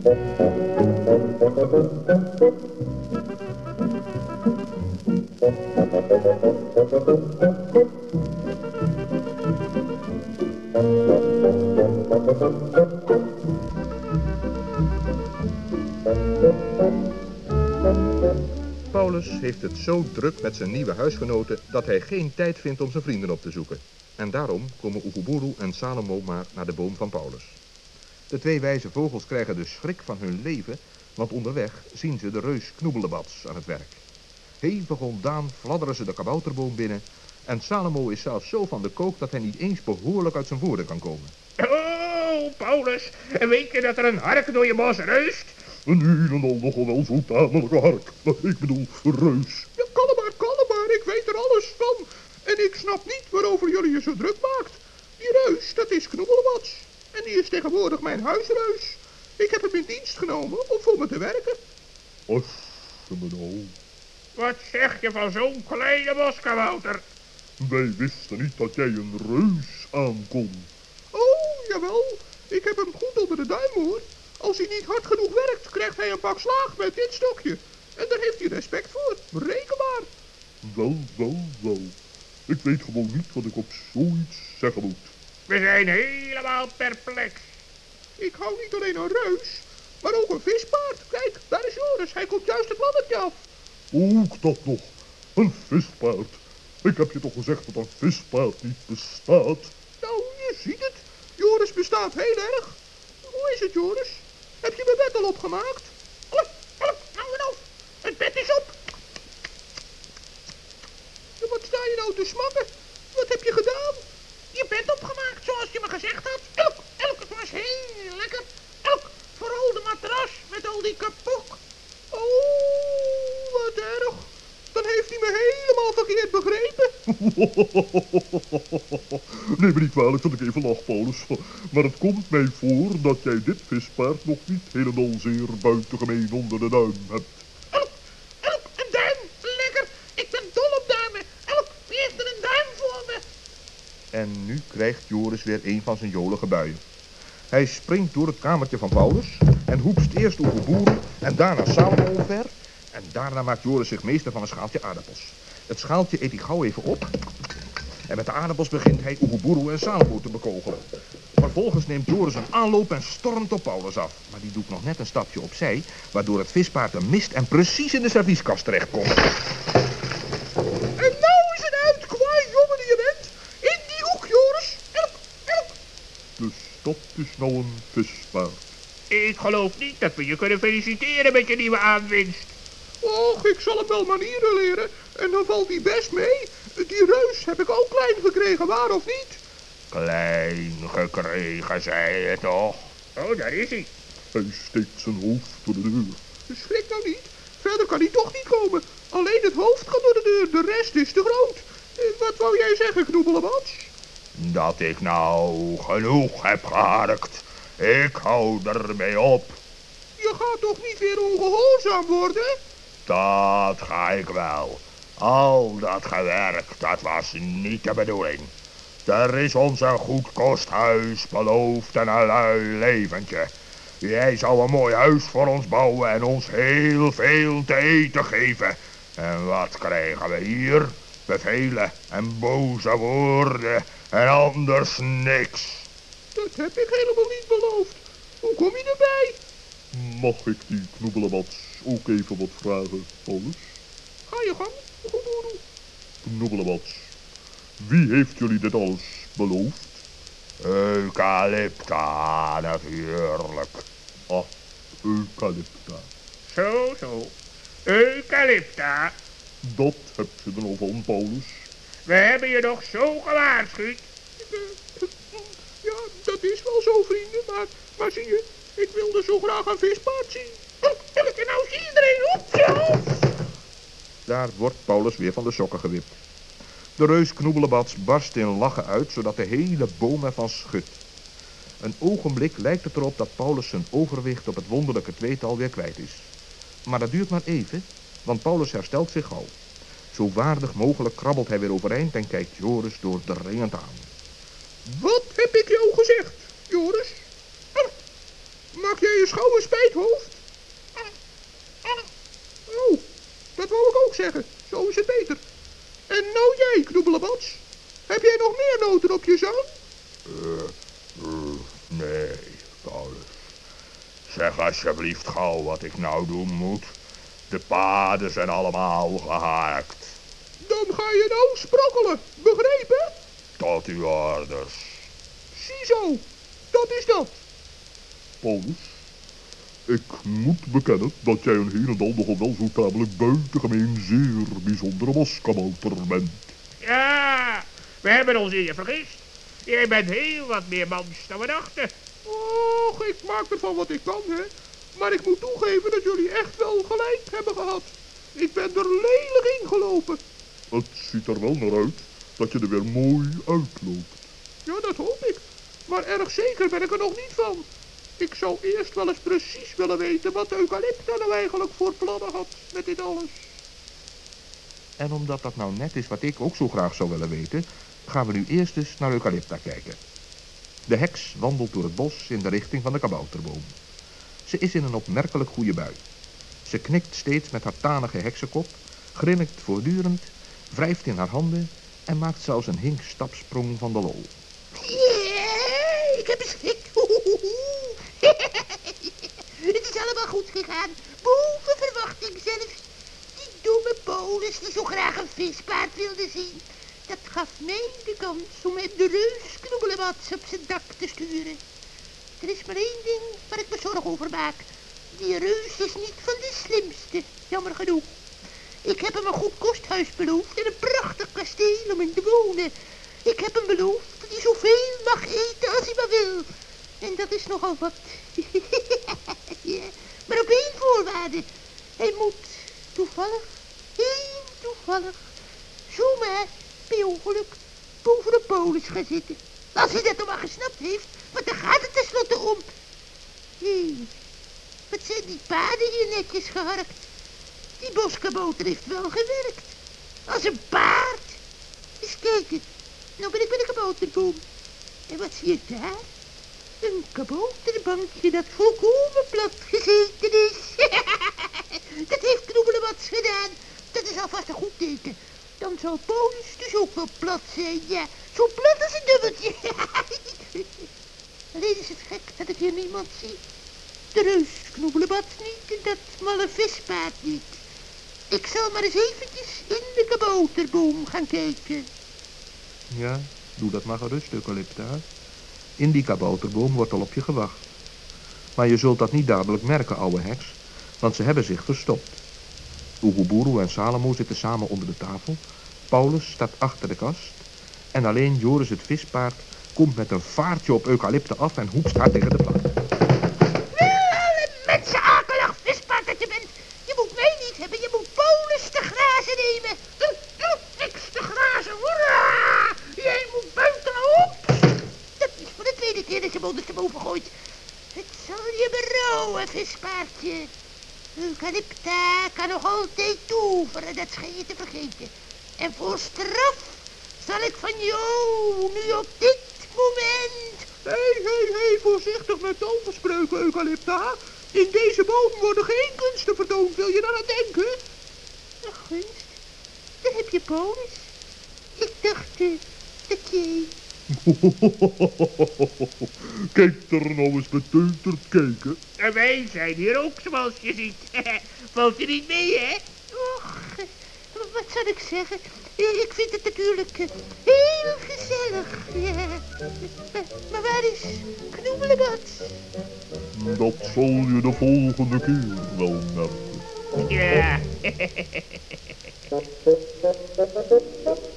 Paulus heeft het zo druk met zijn nieuwe huisgenoten dat hij geen tijd vindt om zijn vrienden op te zoeken. En daarom komen Oeguburu en Salomo maar naar de boom van Paulus. De twee wijze vogels krijgen de schrik van hun leven, want onderweg zien ze de reus Knoebelebats aan het werk. Hevig ontdaan fladderen ze de kabouterboom binnen en Salomo is zelfs zo van de kook dat hij niet eens behoorlijk uit zijn woorden kan komen. Oh, Paulus, weet je dat er een hark door je bos reust? Een een en al nogal wel zo tamelijke hark. Maar ik bedoel, reus. Ja, kalm maar, kalm maar, ik weet er alles van. En ik snap niet waarover jullie je zo druk maakt. Die reus, dat is Knobbelwats. En die is tegenwoordig mijn huisreus. Ik heb hem in dienst genomen om voor me te werken. Me nou. Wat zeg je van zo'n kleine boskabouter? Wij wisten niet dat jij een reus aankon. Oh, jawel. Ik heb hem goed onder de duim, hoor. Als hij niet hard genoeg werkt, krijgt hij een pak slaag met dit stokje. En daar heeft hij respect voor. Reken maar. Wel, wel, wel. Ik weet gewoon niet wat ik op zoiets zeggen moet. We zijn helemaal perplex. Ik hou niet alleen een reus, maar ook een vispaard. Kijk, daar is Joris. Hij komt juist het mannetje af. Ook dat nog. Een vispaard. Ik heb je toch gezegd dat een vispaard niet bestaat? Nou, je ziet het. Joris bestaat heel erg. Hoe is het, Joris? Heb je mijn bed al opgemaakt? Klop, klop, nou en af. Het bed is op. Wat sta je nou te smakken? Wat heb je gedaan? Je me gezegd had. Elk, elk, het was heel lekker. Elk, vooral de matras met al die kapok. Oh, wat erg. Dan heeft hij me helemaal verkeerd begrepen. Neem me niet kwalijk dat ik even lach, Paulus. Maar het komt mij voor dat jij dit vispaard nog niet helemaal zeer buitengemeen onder de duim hebt. Elk, elk, een duim. Lekker. Ik ben dol op duimen. Elk, wie heeft er een duim voor me? En nu krijgt Joris weer een van zijn jolige buien. Hij springt door het kamertje van Paulus en hoepst eerst Oegeboeren en daarna Salomo omver. En daarna maakt Joris zich meester van een schaaltje aardappels. Het schaaltje eet hij gauw even op. En met de aardappels begint hij Oeguburu en Salomo te bekogelen. Vervolgens neemt Joris een aanloop en stormt op Paulus af. Maar die doet nog net een stapje opzij, waardoor het vispaard hem mist en precies in de servieskast terechtkomt. En nou is het uit, kwaai jongen die je bent. In die hoek, Joris. Elk, elk. Dus dat is nou een vispaard. Ik geloof niet dat we je kunnen feliciteren met je nieuwe aanwinst. Och, ik zal hem wel manieren leren. En dan valt hij best mee. Die reus heb ik ook klein gekregen, waar of niet? Klein gekregen, zei je toch? Oh, daar is hij. Hij steekt zijn hoofd door de deur. Schrik nou niet. Verder kan hij toch niet komen. Alleen het hoofd gaat door de deur. De rest is te groot. Eh, Wat wou jij zeggen, Knoebelebats? Dat ik nou genoeg heb geharkt. Ik hou ermee op. Je gaat toch niet weer ongehoorzaam worden? Dat ga ik wel. Al dat gewerk, dat was niet de bedoeling. Er is ons een goed kosthuis beloofd en een lui leventje. Jij zou een mooi huis voor ons bouwen en ons heel veel te eten geven. En wat krijgen we hier? Bevelen en boze woorden en anders niks. Dat heb ik helemaal niet beloofd. Hoe kom je erbij? Mag ik die knobbelebats ook even wat vragen, Paulus? Ga je gang, Oegeboeroe. Knobbelebats, wie heeft jullie dit alles beloofd? Eucalypta natuurlijk. Ah, eucalypta. Zo, zo. Eucalypta. Dat heb je er al van, Paulus. We hebben je nog zo gewaarschuwd. Ja, dat is wel zo, vrienden. Maar, maar zie je, ik wilde zo graag een vispaard zien. En nou zie iedereen op je hoofd. Daar wordt Paulus weer van de sokken gewipt. De reus Knoebelebats barst in lachen uit, zodat de hele boom ervan schudt. Een ogenblik lijkt het erop dat Paulus zijn overwicht op het wonderlijke tweetal weer kwijt is. Maar dat duurt maar even, want Paulus herstelt zich gauw. Zo waardig mogelijk krabbelt hij weer overeind en kijkt Joris doordringend aan. Wat heb ik jou gezegd, Joris? Hm. Maak jij je schouder spijt, hoofd? Oh, dat wou ik ook zeggen. Zo is het beter. En nou jij, knoebelebats. Heb jij nog meer noten op je zang? Nee, Paulus. Zeg alsjeblieft gauw wat ik nou doen moet. De paden zijn allemaal gehaakt. Dan ga je nou sprokkelen. Begrepen? Tot uw orders. Ziezo, dat is dat. Paulus, ik moet bekennen dat jij een heel en al nogal wel zo tamelijk buitengemeen zeer bijzondere waskabouter bent. Ja, we hebben ons in je vergist. Jij bent heel wat meer mans dan we dachten. Och, ik maak ervan wat ik kan, hè. Maar ik moet toegeven dat jullie echt wel gelijk hebben gehad. Ik ben er lelijk ingelopen. Het ziet er wel naar uit dat je er weer mooi uitloopt. Ja, dat hoop ik. Maar erg zeker ben ik er nog niet van. Ik zou eerst wel eens precies willen weten wat Eucalypta nou eigenlijk voor plannen had met dit alles. En omdat dat nou net is wat ik ook zo graag zou willen weten, gaan we nu eerst eens naar Eucalypta kijken. De heks wandelt door het bos in de richting van de kabouterboom. Ze is in een opmerkelijk goede bui. Ze knikt steeds met haar tanige heksenkop, grinnikt voortdurend, wrijft in haar handen en maakt zelfs een hinkstapsprong van de lol. Ja, ik heb schik. Het is allemaal goed gegaan. Boven verwachting zelfs. Die domme polis die zo graag een vispaard wilde zien. Dat gaf mij de kans om met de reus knoebelewats op zijn dak te sturen. Er is maar één ding waar ik me zorgen over maak. Die reus is niet van de slimste, jammer genoeg. Ik heb hem een goed kosthuis beloofd en een prachtig kasteel om in te wonen. Ik heb hem beloofd dat hij zoveel mag eten als hij maar wil. En dat is nogal wat. maar op één voorwaarde. Hij moet toevallig, heel toevallig, zomaar bij ongeluk boven de polis gaan zitten. Als hij dat nog maar gesnapt heeft, want daar gaat het tenslotte om. Hé, wat zijn die paarden hier netjes geharkt. Die boskabouter heeft wel gewerkt. Als een paard. Eens kijken. Nou ben ik bij de kabouterboom. En wat zie ik daar? Een kabouterbankje dat volkomen plat gezeten is. dat heeft Knoebelewats gedaan. Dat is alvast een goed teken. Dan zal Polis dus ook wel plat zijn, ja. Zo plat als een dubbeltje. Alleen is het gek dat ik hier niemand zie. De Knoebelewats niet en dat malle vispaard niet. Ik zal maar eens eventjes in de kabouterboom gaan kijken. Ja, doe dat maar gerust, Eucalypta. In die kabouterboom wordt al op je gewacht. Maar je zult dat niet dadelijk merken, ouwe heks, want ze hebben zich verstopt. Oeguburu en Salomo zitten samen onder de tafel. Paulus staat achter de kast. En alleen Joris het vispaard komt met een vaartje op Eucalypta af en hoepst haar tegen de plank. Wel, vispaard dat je bent. Je moet mij niet hebben, je moet Polis te grazen nemen. Doe, doe, niks te grazen, hoera! Jij moet buiten op. Dat is voor de tweede keer dat je me ondersteboven gooit. Het zal je berouwen, vispaardje. Eucalypta kan nog altijd toveren, dat schijn je te vergeten. En voor straf zal ik van jou nu op dit moment Hé, hé, hé, voorzichtig met toverspreuken, Eucalypta. In deze boom worden geen kunsten vertoond, wil je daar aan denken? Een gunst? Daar heb je Polis. Ik dacht eh, dat jij... Kijk er nou eens beteuterd kijken. En wij zijn hier ook, zoals je ziet. Valt je niet mee, hè? Och, eh, wat zal ik zeggen? Eh, Ik vind het natuurlijk heel gezellig. Ja. Maar waar is Knoebelebad? Dat zal je de volgende keer wel merken. Ja.